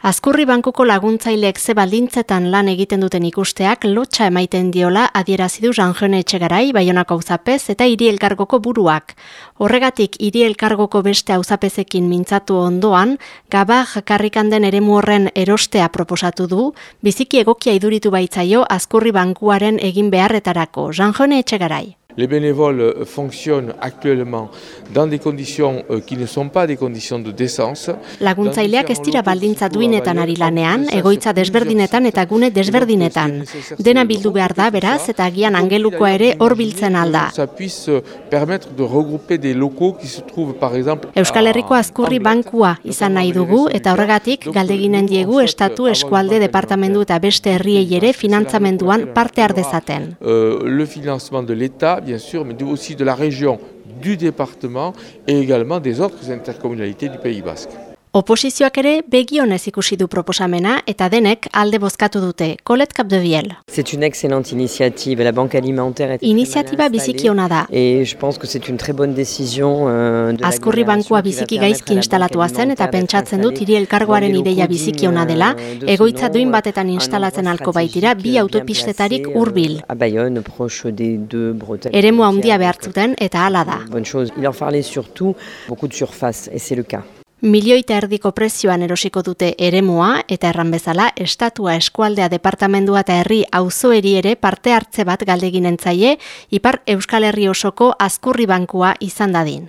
Azkurri bankuko laguntzaileek ze baldintzetan lan egiten duten ikusteak lotxa emaiten diola adierazi du Janjone Etxegarai Baionako auzapez eta hiri elkargoko buruak. Horregatik hiri elkargoko beste auzapezekin mintzatu ondoan, gaba jakarrikan den eremu horren erostea proposatu du, biziki egokia iduritu baitzaio Azkurri bankuaren egin beharretarako. Janjone Etxegarai. Les bénévoles euh, fonctionnent actuellement dans des conditions euh, qui ne sont pas des conditions de décence. Laguntzaileak ez dira baldintza duinetan ari lanean, egoitza desberdinetan eta gune desberdinetan. Dena bildu behar da, beraz, eta agian angelukoa ere hor biltzen alda. Ça puisse euh, permettre de regrouper des locaux qui se trouvent, par exemple... Euskal Herriko Azkurri Bankua izan nahi dugu, eta horregatik galdeginen diegu Estatu Eskualde Departamendu eta beste herriei ere finantzamenduan parte ardezaten. Le financement de l'État, bien sûr, mais aussi de la région, du département et également des autres intercommunalités du Pays Basque. Oposizioak ere begionez ikusi du proposamena eta denek alde bozkatu dute. Colette Capdeviel. C'est une excellente initiative. La Banque alimentaire est Iniziatiba biziki ona da. Et je pense que c'est une très bonne décision euh, de Azkurri bankua biziki gaizki instalatua zen eta pentsatzen dut hiri elkargoaren ideia biziki ona dela, egoitza duin batetan instalatzen alko baitira bi autopistetarik hurbil. Bayonne, proche des deux. Eremu handia behartzuten eta hala da. Bonne chose. Il leur fallait surtout beaucoup de surface et c'est le cas. Milioita erdiko prezioan erosiko dute eremua eta erran bezala estatua eskualdea departamendua eta herri auzoeri ere parte hartze bat galdeginen zaie Ipar Euskal Herri osoko azkurri bankua izan dadin.